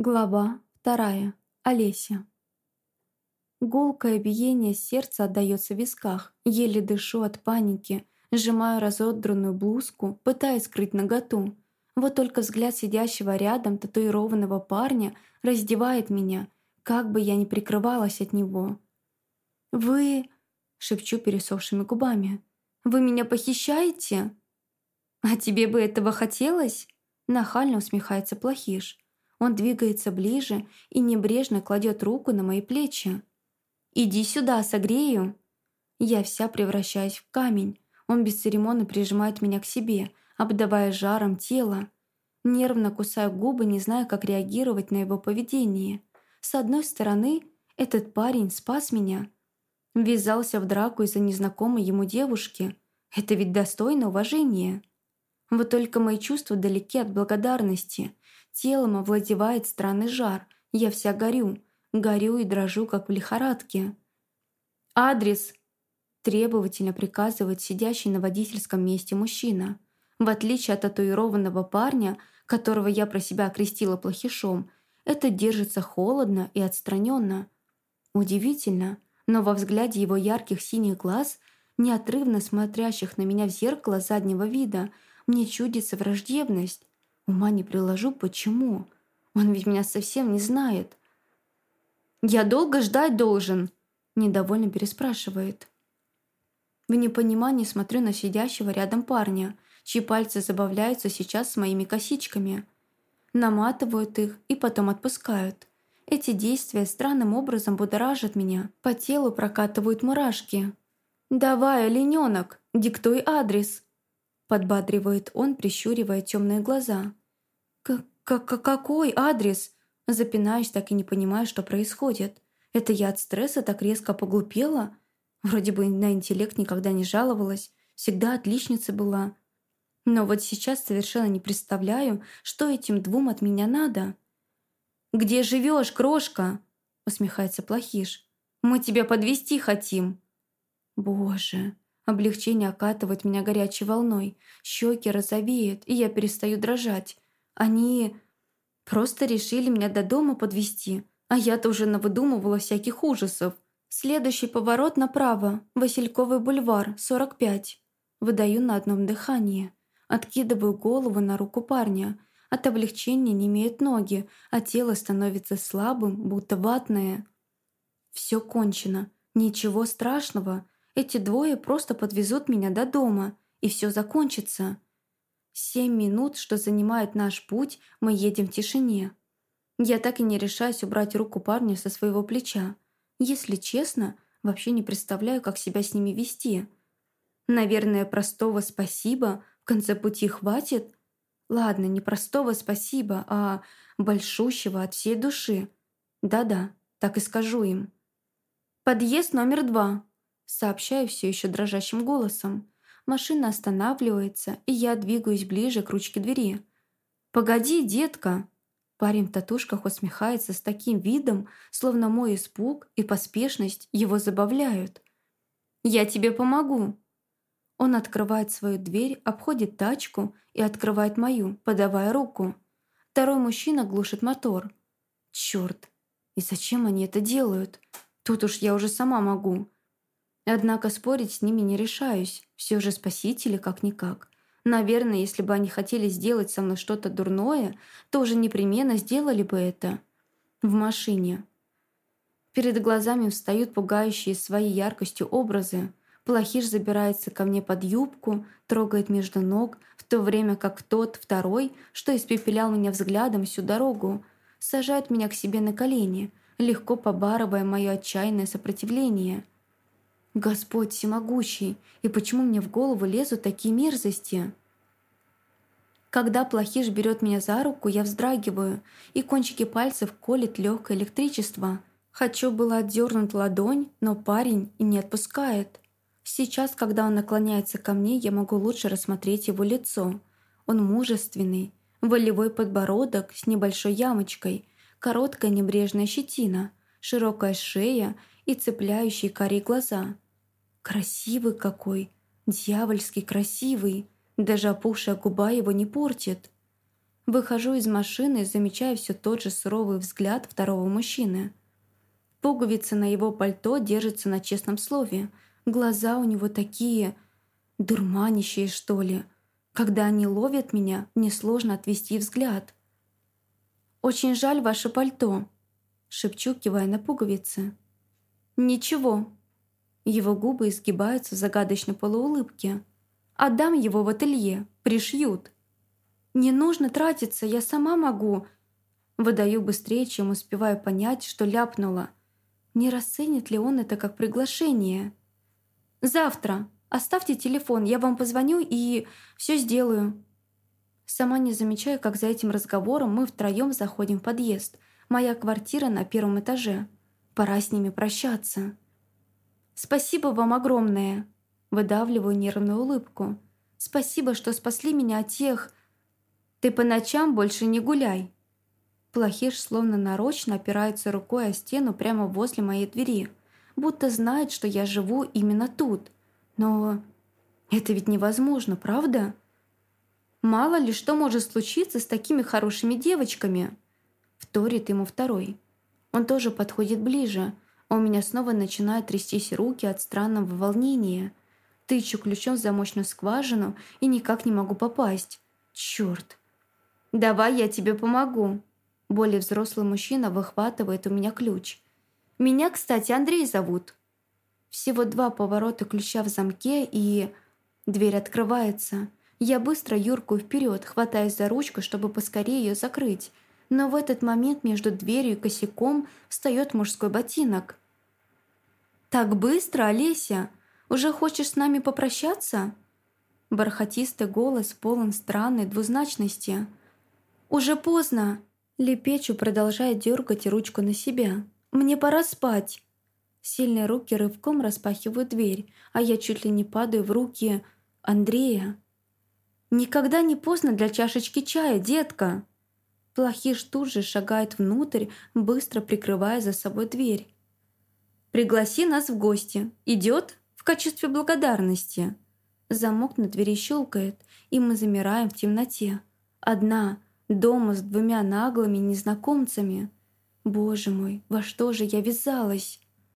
Глава вторая. Олеся. Гулкое биение сердца отдаётся в висках, еле дышу от паники, сжимаю разодранную блузку, пытаясь скрыть наготу. Вот только взгляд сидящего рядом татуированного парня раздевает меня, как бы я ни прикрывалась от него. «Вы...» — шепчу пересохшими губами. «Вы меня похищаете?» «А тебе бы этого хотелось?» — нахально усмехается плохиш. Он двигается ближе и небрежно кладет руку на мои плечи. «Иди сюда, согрею!» Я вся превращаюсь в камень. Он бесцеремонно прижимает меня к себе, обдавая жаром тело. Нервно кусаю губы, не зная, как реагировать на его поведение. С одной стороны, этот парень спас меня. Ввязался в драку из-за незнакомой ему девушки. Это ведь достойно уважения. Вот только мои чувства далеки от благодарности. Телом овладевает странный жар. Я вся горю. Горю и дрожу, как в лихорадке. «Адрес!» Требовательно приказывает сидящий на водительском месте мужчина. В отличие от татуированного парня, которого я про себя окрестила плохишом, это держится холодно и отстраненно. Удивительно, но во взгляде его ярких синих глаз, неотрывно смотрящих на меня в зеркало заднего вида, мне чудится враждебность. Ума не приложу, почему. Он ведь меня совсем не знает. «Я долго ждать должен?» Недовольно переспрашивает. В непонимании смотрю на сидящего рядом парня, чьи пальцы забавляются сейчас с моими косичками. Наматывают их и потом отпускают. Эти действия странным образом будоражат меня, по телу прокатывают мурашки. «Давай, олененок, диктуй адрес!» Подбадривает он, прищуривая темные глаза. К «Какой адрес?» Запинаюсь, так и не понимая, что происходит. Это я от стресса так резко поглупела? Вроде бы на интеллект никогда не жаловалась, всегда отличница была. Но вот сейчас совершенно не представляю, что этим двум от меня надо. «Где живешь, крошка?» усмехается Плохиш. «Мы тебя подвести хотим». Боже, облегчение окатывает меня горячей волной, щеки розовеют, и я перестаю дрожать. Они просто решили меня до дома подвести, а я-то уже навыдумывала всяких ужасов. Следующий поворот направо, Васильковый бульвар, 45. Выдаю на одном дыхании. Откидываю голову на руку парня. От облегчения не имеют ноги, а тело становится слабым, будто ватное. Все кончено. Ничего страшного. Эти двое просто подвезут меня до дома, и все закончится. Семь минут, что занимает наш путь, мы едем в тишине. Я так и не решаюсь убрать руку парня со своего плеча. Если честно, вообще не представляю, как себя с ними вести. Наверное, простого «спасибо» в конце пути хватит? Ладно, не простого «спасибо», а большущего от всей души. Да-да, так и скажу им. «Подъезд номер два», сообщаю все еще дрожащим голосом. Машина останавливается, и я двигаюсь ближе к ручке двери. «Погоди, детка!» Парень в татушках усмехается с таким видом, словно мой испуг и поспешность его забавляют. «Я тебе помогу!» Он открывает свою дверь, обходит тачку и открывает мою, подавая руку. Второй мужчина глушит мотор. Черт! И зачем они это делают? Тут уж я уже сама могу. Однако спорить с ними не решаюсь. Все же спасители как-никак. Наверное, если бы они хотели сделать со мной что-то дурное, то уже непременно сделали бы это. В машине. Перед глазами встают пугающие своей яркостью образы. Плохиш забирается ко мне под юбку, трогает между ног, в то время как тот, второй, что испепелял меня взглядом всю дорогу, сажает меня к себе на колени, легко побарывая мое отчаянное сопротивление – Господь всемогущий, и почему мне в голову лезут такие мерзости? Когда плохиш берет меня за руку, я вздрагиваю, и кончики пальцев колет легкое электричество. Хочу было отдернуть ладонь, но парень и не отпускает. Сейчас, когда он наклоняется ко мне, я могу лучше рассмотреть его лицо. Он мужественный, волевой подбородок с небольшой ямочкой, короткая небрежная щетина, широкая шея и цепляющие карие глаза. Красивый какой, дьявольски красивый, даже опухшая губа его не портит. Выхожу из машины и замечаю все тот же суровый взгляд второго мужчины. Пуговицы на его пальто держатся на честном слове. Глаза у него такие... дурманящие, что ли. Когда они ловят меня, мне сложно отвести взгляд. «Очень жаль ваше пальто», — шепчу, кивая на пуговицы. «Ничего». Его губы изгибаются в загадочной полуулыбке. «Отдам его в ателье, пришьют». «Не нужно тратиться, я сама могу». Выдаю быстрее, чем успеваю понять, что ляпнула. Не расценит ли он это как приглашение? «Завтра. Оставьте телефон, я вам позвоню и все сделаю». Сама не замечаю, как за этим разговором мы втроем заходим в подъезд. Моя квартира на первом этаже. Пора с ними прощаться. «Спасибо вам огромное!» Выдавливаю нервную улыбку. «Спасибо, что спасли меня от тех...» «Ты по ночам больше не гуляй!» Плохиш словно нарочно опирается рукой о стену прямо возле моей двери, будто знает, что я живу именно тут. Но это ведь невозможно, правда? Мало ли что может случиться с такими хорошими девочками. Вторит ему второй. Он тоже подходит ближе, а у меня снова начинают трястись руки от странного волнения. Тычу ключом в замочную скважину и никак не могу попасть. Черт. «Давай я тебе помогу», более взрослый мужчина выхватывает у меня ключ. «Меня, кстати, Андрей зовут». Всего два поворота ключа в замке, и... Дверь открывается. Я быстро юркую вперед, хватаясь за ручку, чтобы поскорее ее закрыть. Но в этот момент между дверью и косяком встает мужской ботинок. «Так быстро, Олеся? Уже хочешь с нами попрощаться?» Бархатистый голос полон странной двузначности. «Уже поздно!» Лепечу, продолжая дергать ручку на себя. «Мне пора спать!» Сильные руки рывком распахивают дверь, а я чуть ли не падаю в руки Андрея. «Никогда не поздно для чашечки чая, детка!» Плохиш тут же шагает внутрь, быстро прикрывая за собой дверь. «Пригласи нас в гости. Идет? В качестве благодарности!» Замок на двери щелкает, и мы замираем в темноте. Одна, Дома с двумя наглыми незнакомцами. Боже мой, во что же я вязалась?